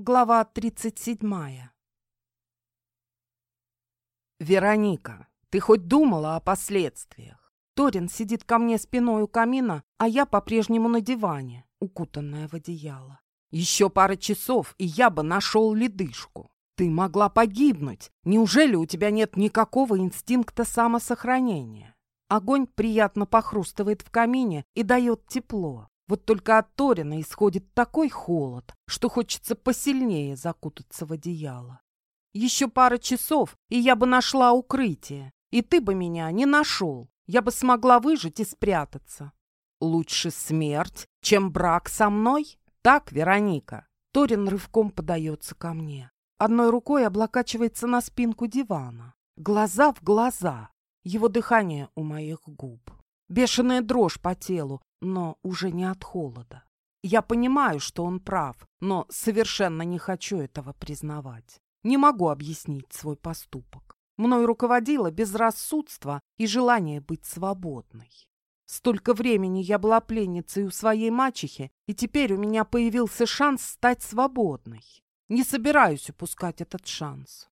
Глава 37. «Вероника, ты хоть думала о последствиях?» Торин сидит ко мне спиной у камина, а я по-прежнему на диване, укутанная в одеяло. «Еще пара часов, и я бы нашел ледышку. Ты могла погибнуть. Неужели у тебя нет никакого инстинкта самосохранения?» Огонь приятно похрустывает в камине и дает тепло. Вот только от Торина исходит такой холод, что хочется посильнее закутаться в одеяло. Еще пара часов, и я бы нашла укрытие, и ты бы меня не нашел. Я бы смогла выжить и спрятаться. Лучше смерть, чем брак со мной? Так, Вероника? Торин рывком подается ко мне. Одной рукой облокачивается на спинку дивана. Глаза в глаза. Его дыхание у моих губ. Бешеная дрожь по телу, но уже не от холода. Я понимаю, что он прав, но совершенно не хочу этого признавать. Не могу объяснить свой поступок. Мной руководило безрассудство и желание быть свободной. Столько времени я была пленницей у своей мачехи, и теперь у меня появился шанс стать свободной. Не собираюсь упускать этот шанс.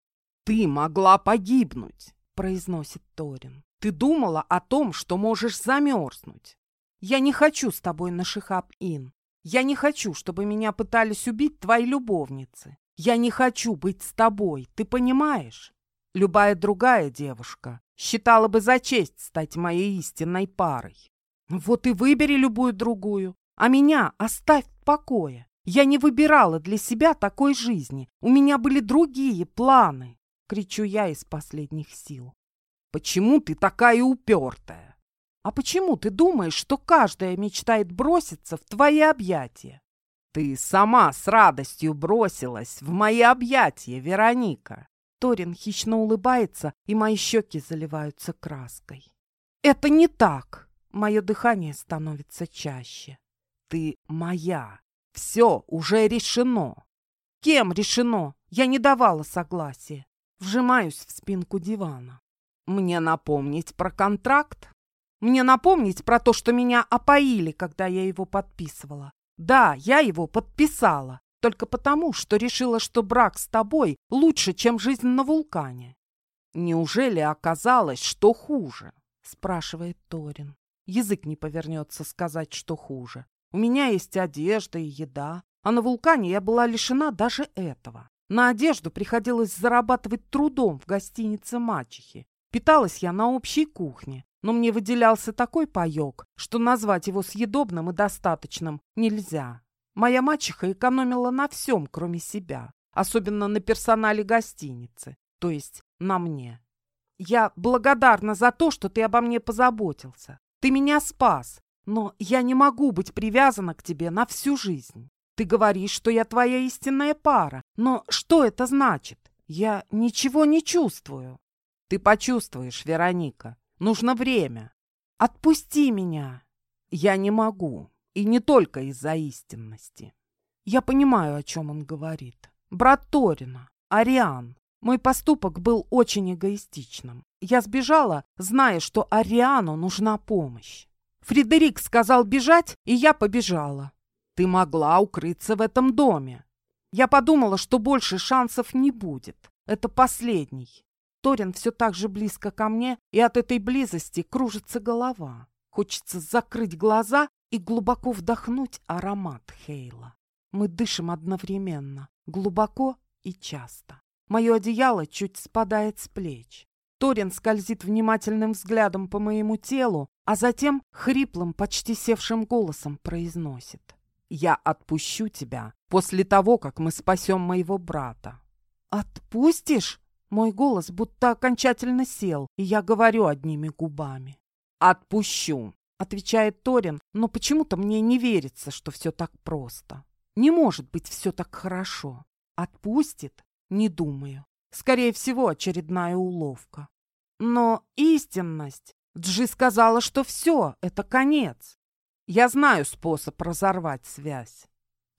«Ты могла погибнуть», — произносит Торин. «Ты думала о том, что можешь замерзнуть. Я не хочу с тобой на Шихаб-Ин. Я не хочу, чтобы меня пытались убить твои любовницы. Я не хочу быть с тобой, ты понимаешь? Любая другая девушка считала бы за честь стать моей истинной парой. Вот и выбери любую другую, а меня оставь в покое. Я не выбирала для себя такой жизни. У меня были другие планы, кричу я из последних сил. Почему ты такая упертая? А почему ты думаешь, что каждая мечтает броситься в твои объятия? Ты сама с радостью бросилась в мои объятия, Вероника. Торин хищно улыбается, и мои щеки заливаются краской. Это не так. Мое дыхание становится чаще. Ты моя. Все уже решено. Кем решено? Я не давала согласия. Вжимаюсь в спинку дивана. Мне напомнить про контракт? Мне напомнить про то, что меня опоили, когда я его подписывала. Да, я его подписала, только потому, что решила, что брак с тобой лучше, чем жизнь на вулкане. Неужели оказалось, что хуже? Спрашивает Торин. Язык не повернется сказать, что хуже. У меня есть одежда и еда, а на вулкане я была лишена даже этого. На одежду приходилось зарабатывать трудом в гостинице мачехи. Питалась я на общей кухне, но мне выделялся такой паёк, что назвать его съедобным и достаточным нельзя. Моя мачеха экономила на всем, кроме себя, особенно на персонале гостиницы, то есть на мне. Я благодарна за то, что ты обо мне позаботился. Ты меня спас, но я не могу быть привязана к тебе на всю жизнь. Ты говоришь, что я твоя истинная пара, но что это значит? Я ничего не чувствую. Ты почувствуешь, Вероника. Нужно время. Отпусти меня. Я не могу. И не только из-за истинности. Я понимаю, о чем он говорит. Брат Торина, Ариан. Мой поступок был очень эгоистичным. Я сбежала, зная, что Ариану нужна помощь. Фредерик сказал бежать, и я побежала. Ты могла укрыться в этом доме. Я подумала, что больше шансов не будет. Это последний. Торин все так же близко ко мне, и от этой близости кружится голова. Хочется закрыть глаза и глубоко вдохнуть аромат Хейла. Мы дышим одновременно, глубоко и часто. Мое одеяло чуть спадает с плеч. Торин скользит внимательным взглядом по моему телу, а затем хриплым, почти севшим голосом произносит. «Я отпущу тебя после того, как мы спасем моего брата». «Отпустишь?» Мой голос будто окончательно сел, и я говорю одними губами. «Отпущу», — отвечает Торин, но почему-то мне не верится, что все так просто. Не может быть все так хорошо. Отпустит? Не думаю. Скорее всего, очередная уловка. Но истинность. Джи сказала, что все, это конец. Я знаю способ разорвать связь.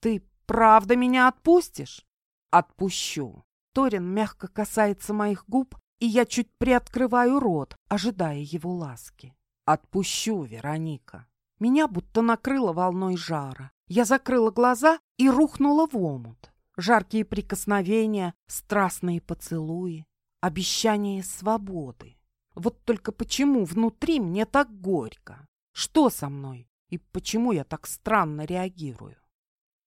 Ты правда меня отпустишь? Отпущу. Торин мягко касается моих губ, и я чуть приоткрываю рот, ожидая его ласки. «Отпущу, Вероника!» Меня будто накрыло волной жара. Я закрыла глаза и рухнула в омут. Жаркие прикосновения, страстные поцелуи, обещание свободы. Вот только почему внутри мне так горько? Что со мной? И почему я так странно реагирую?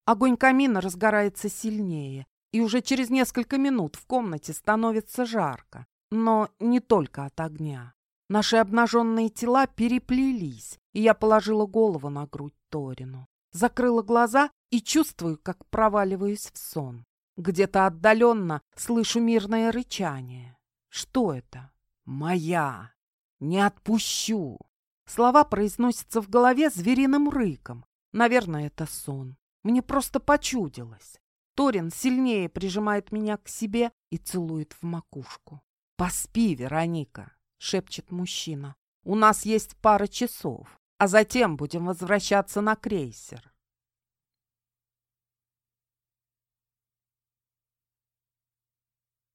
Огонь камина разгорается сильнее, и уже через несколько минут в комнате становится жарко. Но не только от огня. Наши обнаженные тела переплелись, и я положила голову на грудь Торину. Закрыла глаза и чувствую, как проваливаюсь в сон. Где-то отдаленно слышу мирное рычание. Что это? Моя! Не отпущу! Слова произносятся в голове звериным рыком. Наверное, это сон. Мне просто почудилось. Торин сильнее прижимает меня к себе и целует в макушку. «Поспи, Вероника!» — шепчет мужчина. «У нас есть пара часов, а затем будем возвращаться на крейсер.